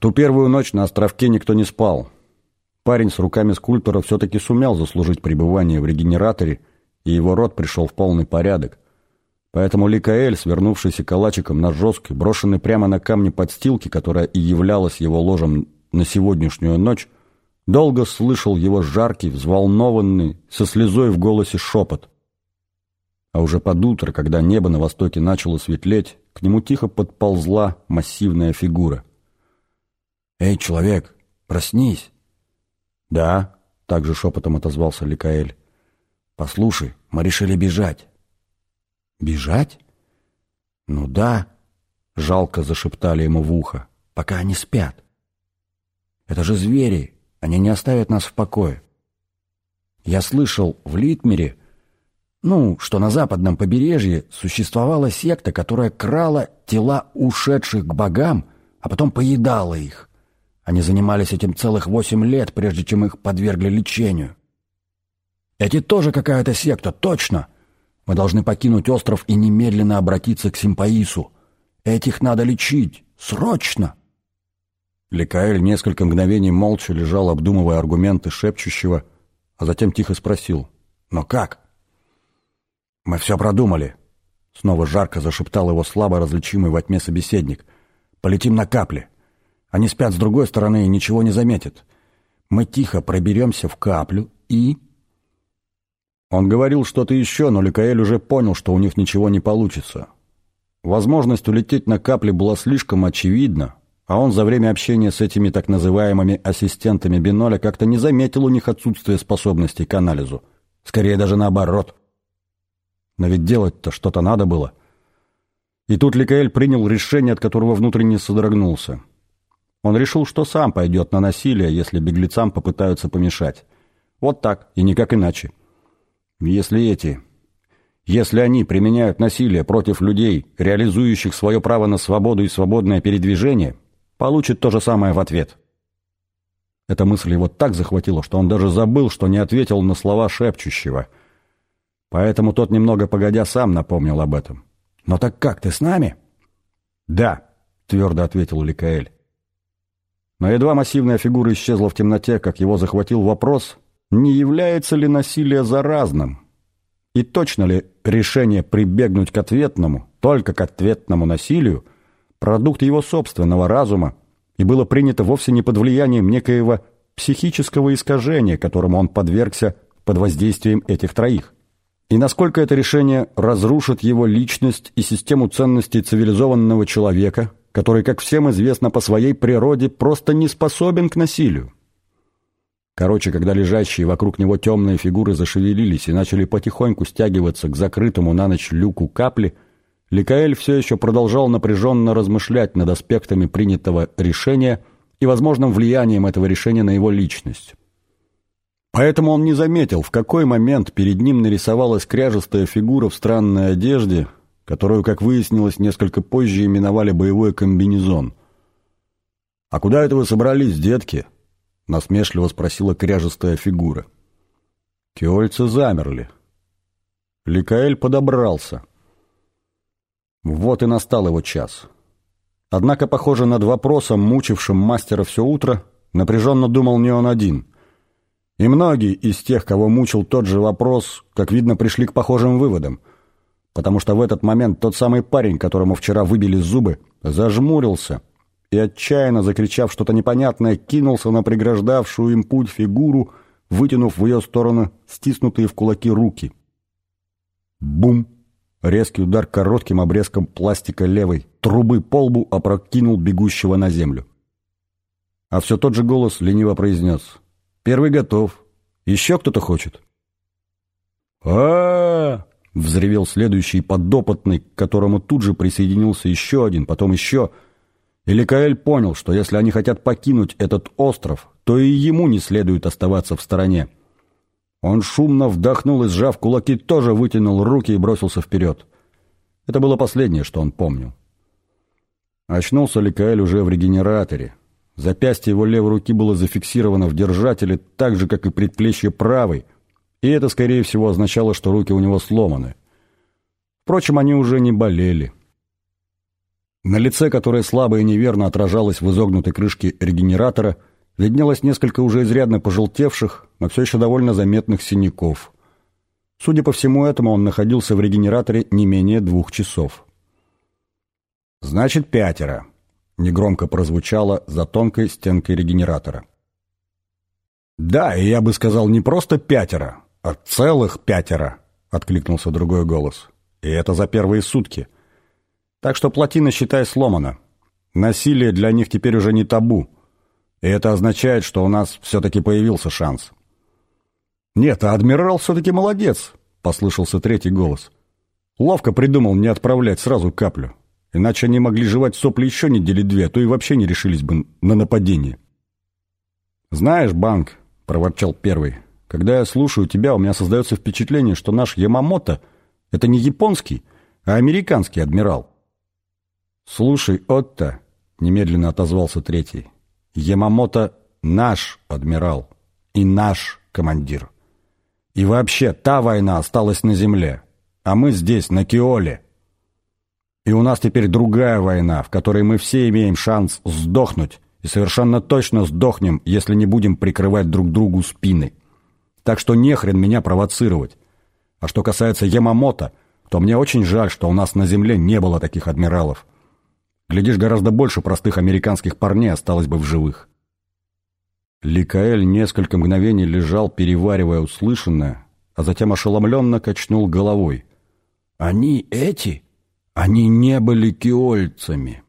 Ту первую ночь на островке никто не спал. Парень с руками скульптора все-таки сумел заслужить пребывание в регенераторе, и его рот пришел в полный порядок. Поэтому Ликаэль, свернувшийся калачиком на жесткой, брошенный прямо на камни подстилки, которая и являлась его ложем на сегодняшнюю ночь, долго слышал его жаркий, взволнованный, со слезой в голосе шепот. А уже под утро, когда небо на востоке начало светлеть, к нему тихо подползла массивная фигура. «Эй, человек, проснись!» «Да», — также шепотом отозвался Ликаэль. «Послушай, мы решили бежать». «Бежать?» «Ну да», — жалко зашептали ему в ухо, — «пока они спят». «Это же звери, они не оставят нас в покое». Я слышал, в Литмере, ну, что на западном побережье существовала секта, которая крала тела ушедших к богам, а потом поедала их. Они занимались этим целых восемь лет, прежде чем их подвергли лечению. Эти тоже какая-то секта, точно. Мы должны покинуть остров и немедленно обратиться к Симпаису. Этих надо лечить. Срочно!» Ликаэль несколько мгновений молча лежал, обдумывая аргументы шепчущего, а затем тихо спросил. «Но как?» «Мы все продумали», — снова жарко зашептал его слабо различимый во тьме собеседник. «Полетим на капли. Они спят с другой стороны и ничего не заметят. Мы тихо проберемся в каплю и...» Он говорил что-то еще, но Ликаэль уже понял, что у них ничего не получится. Возможность улететь на капле была слишком очевидна, а он за время общения с этими так называемыми ассистентами Биноля как-то не заметил у них отсутствие способностей к анализу. Скорее даже наоборот. Но ведь делать-то что-то надо было. И тут Ликаэль принял решение, от которого внутренне содрогнулся. Он решил, что сам пойдет на насилие, если беглецам попытаются помешать. Вот так, и никак иначе. Если эти... Если они применяют насилие против людей, реализующих свое право на свободу и свободное передвижение, получат то же самое в ответ. Эта мысль его так захватила, что он даже забыл, что не ответил на слова шепчущего. Поэтому тот немного погодя сам напомнил об этом. «Но так как, ты с нами?» «Да», — твердо ответил Ликаэль. Но едва массивная фигура исчезла в темноте, как его захватил вопрос, не является ли насилие заразным? И точно ли решение прибегнуть к ответному, только к ответному насилию, продукт его собственного разума, и было принято вовсе не под влиянием некоего психического искажения, которому он подвергся под воздействием этих троих? И насколько это решение разрушит его личность и систему ценностей цивилизованного человека, который, как всем известно по своей природе, просто не способен к насилию. Короче, когда лежащие вокруг него темные фигуры зашевелились и начали потихоньку стягиваться к закрытому на ночь люку капли, Ликаэль все еще продолжал напряженно размышлять над аспектами принятого решения и возможным влиянием этого решения на его личность. Поэтому он не заметил, в какой момент перед ним нарисовалась кряжестая фигура в странной одежде, которую, как выяснилось, несколько позже именовали боевой комбинезон. «А куда это вы собрались, детки?» — насмешливо спросила кряжестая фигура. Киольцы замерли. Ликаэль подобрался. Вот и настал его час. Однако, похоже, над вопросом, мучившим мастера все утро, напряженно думал не он один. И многие из тех, кого мучил тот же вопрос, как видно, пришли к похожим выводам — потому что в этот момент тот самый парень, которому вчера выбили зубы, зажмурился и, отчаянно закричав что-то непонятное, кинулся на преграждавшую им путь фигуру, вытянув в ее сторону стиснутые в кулаки руки. Бум! Резкий удар коротким обрезком пластика левой трубы по лбу опрокинул бегущего на землю. А все тот же голос лениво произнес. «Первый готов. Еще кто-то хочет?» а, -а, -а Взревел следующий подопытный, к которому тут же присоединился еще один, потом еще. И Ликаэль понял, что если они хотят покинуть этот остров, то и ему не следует оставаться в стороне. Он шумно вдохнул и, сжав кулаки, тоже вытянул руки и бросился вперед. Это было последнее, что он помнил. Очнулся Ликаэль уже в регенераторе. Запястье его левой руки было зафиксировано в держателе так же, как и предплечье правой — и это, скорее всего, означало, что руки у него сломаны. Впрочем, они уже не болели. На лице, которое слабо и неверно отражалось в изогнутой крышке регенератора, виднелось несколько уже изрядно пожелтевших, но все еще довольно заметных синяков. Судя по всему этому, он находился в регенераторе не менее двух часов. «Значит, пятеро», — негромко прозвучало за тонкой стенкой регенератора. «Да, и я бы сказал не просто пятеро, а целых пятеро», — откликнулся другой голос. «И это за первые сутки. Так что плотина, считай, сломана. Насилие для них теперь уже не табу. И это означает, что у нас все-таки появился шанс». «Нет, а адмирал все-таки молодец», — послышался третий голос. «Ловко придумал не отправлять сразу каплю. Иначе они могли жевать сопли еще недели две, а то и вообще не решились бы на нападение». «Знаешь, Банк», — проворчал первый, — «когда я слушаю тебя, у меня создается впечатление, что наш Ямамото — это не японский, а американский адмирал». «Слушай, Отто», — немедленно отозвался третий, — «Ямамото — наш адмирал и наш командир». И вообще, та война осталась на земле, а мы здесь, на Киоле. И у нас теперь другая война, в которой мы все имеем шанс сдохнуть, и совершенно точно сдохнем, если не будем прикрывать друг другу спины. Так что не хрен меня провоцировать. А что касается Ямамото, то мне очень жаль, что у нас на земле не было таких адмиралов. Глядишь, гораздо больше простых американских парней осталось бы в живых. Ликаэль несколько мгновений лежал, переваривая услышанное, а затем ошеломленно качнул головой. «Они эти? Они не были киольцами!»